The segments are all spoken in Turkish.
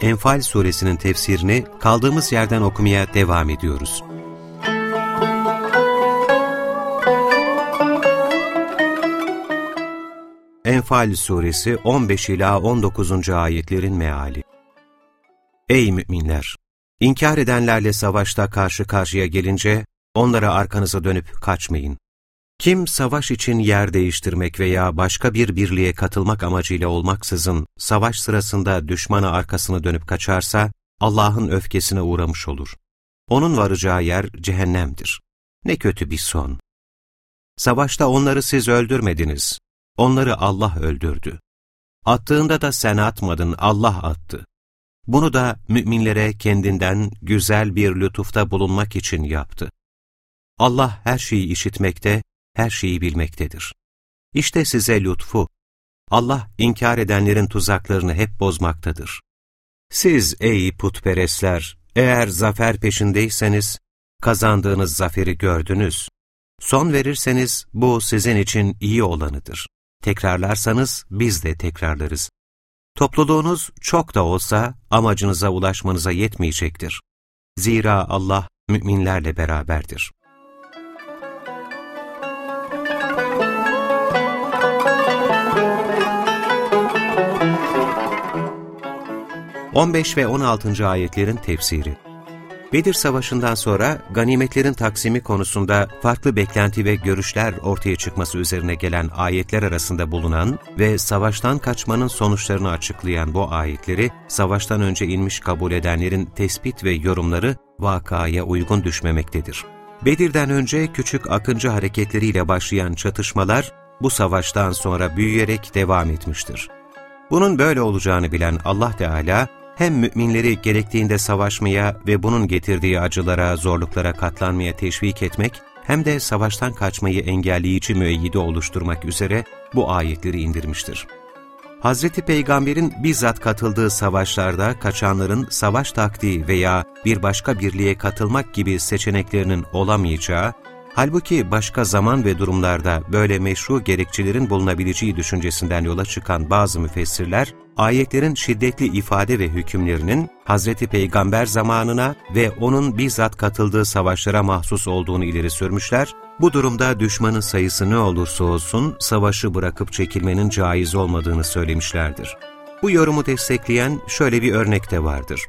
Enfal suresinin tefsirini kaldığımız yerden okumaya devam ediyoruz. Enfal suresi 15 ila 19. ayetlerin meali. Ey müminler! İnkar edenlerle savaşta karşı karşıya gelince onlara arkanıza dönüp kaçmayın. Kim savaş için yer değiştirmek veya başka bir birliğe katılmak amacıyla olmaksızın savaş sırasında düşmana arkasını dönüp kaçarsa Allah'ın öfkesine uğramış olur. Onun varacağı yer cehennemdir. Ne kötü bir son. Savaşta onları siz öldürmediniz. Onları Allah öldürdü. Attığında da sen atmadın, Allah attı. Bunu da müminlere kendinden güzel bir lütufta bulunmak için yaptı. Allah her şeyi işitmekte, her şeyi bilmektedir. İşte size lütfu. Allah inkar edenlerin tuzaklarını hep bozmaktadır. Siz ey putperestler, eğer zafer peşindeyseniz, kazandığınız zaferi gördünüz. Son verirseniz bu sizin için iyi olanıdır. Tekrarlarsanız biz de tekrarlarız. Topluluğunuz çok da olsa amacınıza ulaşmanıza yetmeyecektir. Zira Allah müminlerle beraberdir. 15 ve 16. ayetlerin tefsiri Bedir Savaşı'ndan sonra ganimetlerin taksimi konusunda farklı beklenti ve görüşler ortaya çıkması üzerine gelen ayetler arasında bulunan ve savaştan kaçmanın sonuçlarını açıklayan bu ayetleri, savaştan önce inmiş kabul edenlerin tespit ve yorumları vakaya uygun düşmemektedir. Bedir'den önce küçük akıncı hareketleriyle başlayan çatışmalar, bu savaştan sonra büyüyerek devam etmiştir. Bunun böyle olacağını bilen Allah Teala, hem müminleri gerektiğinde savaşmaya ve bunun getirdiği acılara, zorluklara katlanmaya teşvik etmek, hem de savaştan kaçmayı engelleyici müeyyide oluşturmak üzere bu ayetleri indirmiştir. Hz. Peygamber'in bizzat katıldığı savaşlarda kaçanların savaş taktiği veya bir başka birliğe katılmak gibi seçeneklerinin olamayacağı, Halbuki başka zaman ve durumlarda böyle meşru gerekçelerin bulunabileceği düşüncesinden yola çıkan bazı müfessirler, ayetlerin şiddetli ifade ve hükümlerinin Hz. Peygamber zamanına ve onun bizzat katıldığı savaşlara mahsus olduğunu ileri sürmüşler, bu durumda düşmanın sayısı ne olursa olsun savaşı bırakıp çekilmenin caiz olmadığını söylemişlerdir. Bu yorumu destekleyen şöyle bir örnek de vardır.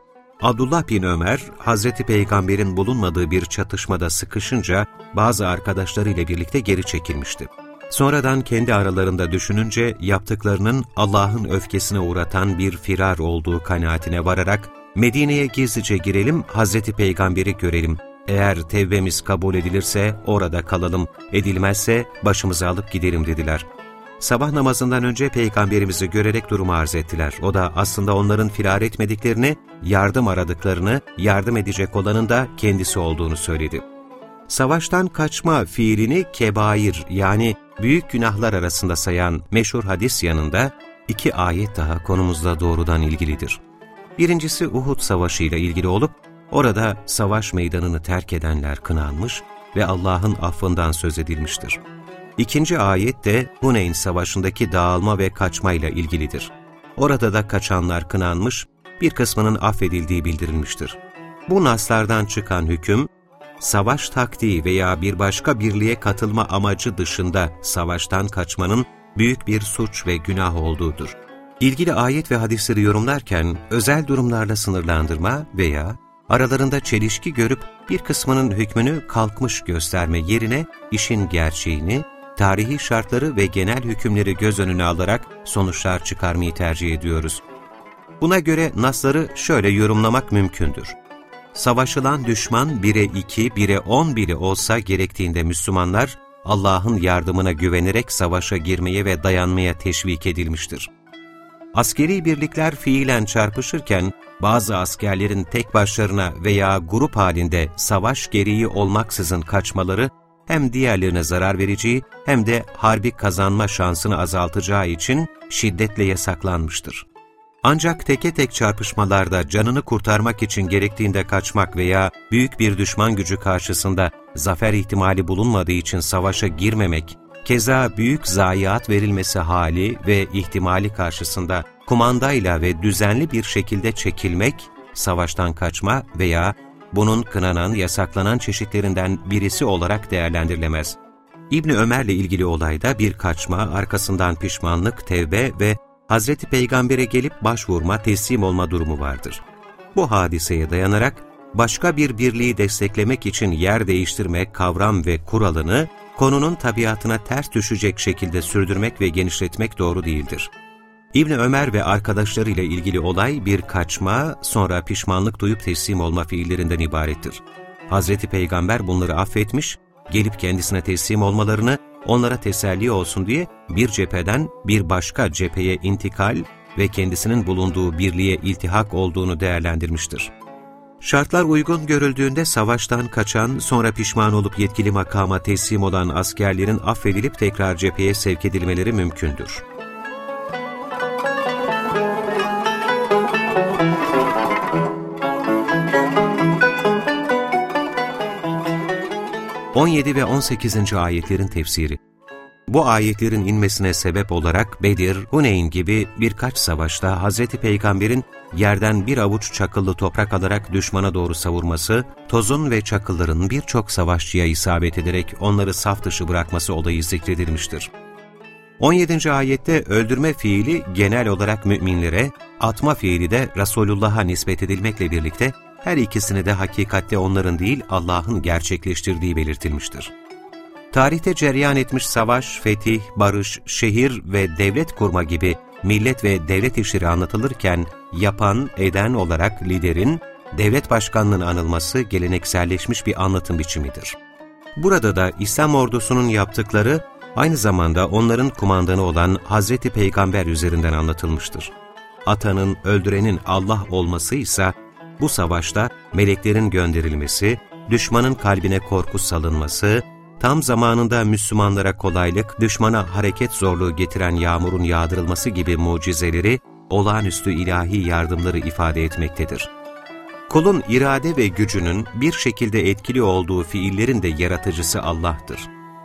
Abdullah bin Ömer, Hazreti Peygamber'in bulunmadığı bir çatışmada sıkışınca bazı arkadaşlarıyla birlikte geri çekilmişti. Sonradan kendi aralarında düşününce yaptıklarının Allah'ın öfkesine uğratan bir firar olduğu kanaatine vararak Medine'ye gizlice girelim, Hazreti Peygamber'i görelim. Eğer tevbemiz kabul edilirse orada kalalım, edilmezse başımızı alıp gidelim dediler. Sabah namazından önce Peygamberimizi görerek durumu arz ettiler. O da aslında onların firar etmediklerini, yardım aradıklarını, yardım edecek olanın da kendisi olduğunu söyledi. Savaştan kaçma fiilini kebair yani büyük günahlar arasında sayan meşhur hadis yanında iki ayet daha konumuzla doğrudan ilgilidir. Birincisi Uhud Savaşı ile ilgili olup, orada savaş meydanını terk edenler kınanmış ve Allah'ın affından söz edilmiştir. İkinci ayet de Huneyn Savaşı'ndaki dağılma ve kaçmayla ilgilidir. Orada da kaçanlar kınanmış, bir kısmının affedildiği bildirilmiştir. Bu naslardan çıkan hüküm, savaş taktiği veya bir başka birliğe katılma amacı dışında savaştan kaçmanın büyük bir suç ve günah olduğudur. İlgili ayet ve hadisleri yorumlarken özel durumlarla sınırlandırma veya aralarında çelişki görüp bir kısmının hükmünü kalkmış gösterme yerine işin gerçeğini tarihi şartları ve genel hükümleri göz önüne alarak sonuçlar çıkarmayı tercih ediyoruz. Buna göre nasları şöyle yorumlamak mümkündür. Savaşılan düşman bire iki, bire on bile olsa gerektiğinde Müslümanlar, Allah'ın yardımına güvenerek savaşa girmeye ve dayanmaya teşvik edilmiştir. Askeri birlikler fiilen çarpışırken, bazı askerlerin tek başlarına veya grup halinde savaş gereği olmaksızın kaçmaları, hem diğerlerine zarar vereceği hem de harbi kazanma şansını azaltacağı için şiddetle yasaklanmıştır. Ancak teke tek çarpışmalarda canını kurtarmak için gerektiğinde kaçmak veya büyük bir düşman gücü karşısında zafer ihtimali bulunmadığı için savaşa girmemek, keza büyük zayiat verilmesi hali ve ihtimali karşısında kumandayla ve düzenli bir şekilde çekilmek, savaştan kaçma veya bunun kınanan, yasaklanan çeşitlerinden birisi olarak değerlendirilemez. İbni Ömer'le ilgili olayda bir kaçma, arkasından pişmanlık, tevbe ve Hazreti Peygamber'e gelip başvurma, teslim olma durumu vardır. Bu hadiseye dayanarak, başka bir birliği desteklemek için yer değiştirme kavram ve kuralını, konunun tabiatına ters düşecek şekilde sürdürmek ve genişletmek doğru değildir. İbni Ömer ve arkadaşlarıyla ilgili olay bir kaçma, sonra pişmanlık duyup teslim olma fiillerinden ibarettir. Hazreti Peygamber bunları affetmiş, gelip kendisine teslim olmalarını, onlara teselli olsun diye bir cepheden bir başka cepheye intikal ve kendisinin bulunduğu birliğe iltihak olduğunu değerlendirmiştir. Şartlar uygun görüldüğünde savaştan kaçan, sonra pişman olup yetkili makama teslim olan askerlerin affedilip tekrar cepheye sevk edilmeleri mümkündür. 17 ve 18. ayetlerin tefsiri Bu ayetlerin inmesine sebep olarak Bedir, Huneyn gibi birkaç savaşta Hz. Peygamber'in yerden bir avuç çakıllı toprak alarak düşmana doğru savurması, tozun ve çakılların birçok savaşçıya isabet ederek onları saf dışı bırakması olayı zikredilmiştir. 17. ayette öldürme fiili genel olarak müminlere, atma fiili de Resulullah'a nispet edilmekle birlikte her ikisini de hakikatte onların değil Allah'ın gerçekleştirdiği belirtilmiştir. Tarihte cereyan etmiş savaş, fetih, barış, şehir ve devlet kurma gibi millet ve devlet işleri anlatılırken yapan, eden olarak liderin devlet başkanlığının anılması gelenekselleşmiş bir anlatım biçimidir. Burada da İslam ordusunun yaptıkları aynı zamanda onların kumandanı olan Hazreti Peygamber üzerinden anlatılmıştır. Atanın, öldürenin Allah olması ise bu savaşta meleklerin gönderilmesi, düşmanın kalbine korku salınması, tam zamanında Müslümanlara kolaylık, düşmana hareket zorluğu getiren yağmurun yağdırılması gibi mucizeleri, olağanüstü ilahi yardımları ifade etmektedir. Kulun irade ve gücünün bir şekilde etkili olduğu fiillerin de yaratıcısı Allah'tır.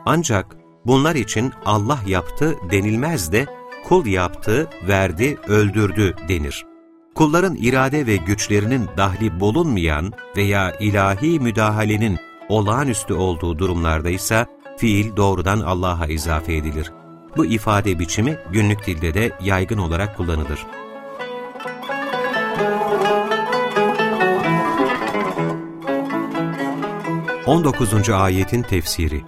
Ancak bunlar için Allah yaptı denilmez de kul yaptı, verdi, öldürdü denir kulların irade ve güçlerinin dahli bulunmayan veya ilahi müdahalenin olağanüstü olduğu durumlarda ise fiil doğrudan Allah'a izafe edilir. Bu ifade biçimi günlük dilde de yaygın olarak kullanılır. On dokuzuncu ayetin tefsiri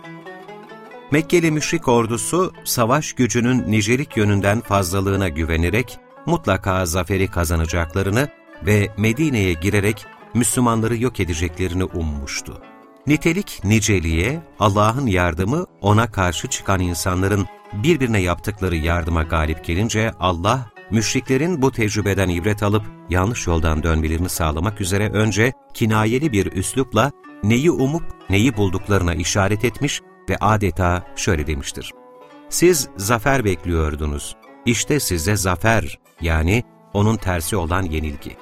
Mekkeli müşrik ordusu, savaş gücünün nicelik yönünden fazlalığına güvenerek, mutlaka zaferi kazanacaklarını ve Medine'ye girerek Müslümanları yok edeceklerini ummuştu. Nitelik niceliğe, Allah'ın yardımı ona karşı çıkan insanların birbirine yaptıkları yardıma galip gelince Allah, müşriklerin bu tecrübeden ibret alıp yanlış yoldan dönmelerini sağlamak üzere önce kinayeli bir üslupla neyi umup neyi bulduklarına işaret etmiş ve adeta şöyle demiştir. Siz zafer bekliyordunuz. İşte size zafer yani onun tersi olan yenilgi.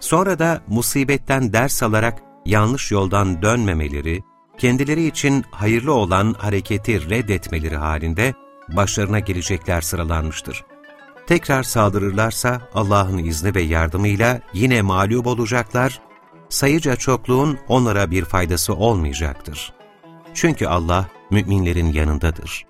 Sonra da musibetten ders alarak yanlış yoldan dönmemeleri, kendileri için hayırlı olan hareketi reddetmeleri halinde başlarına gelecekler sıralanmıştır. Tekrar saldırırlarsa Allah'ın izni ve yardımıyla yine mağlup olacaklar, sayıca çokluğun onlara bir faydası olmayacaktır. Çünkü Allah müminlerin yanındadır.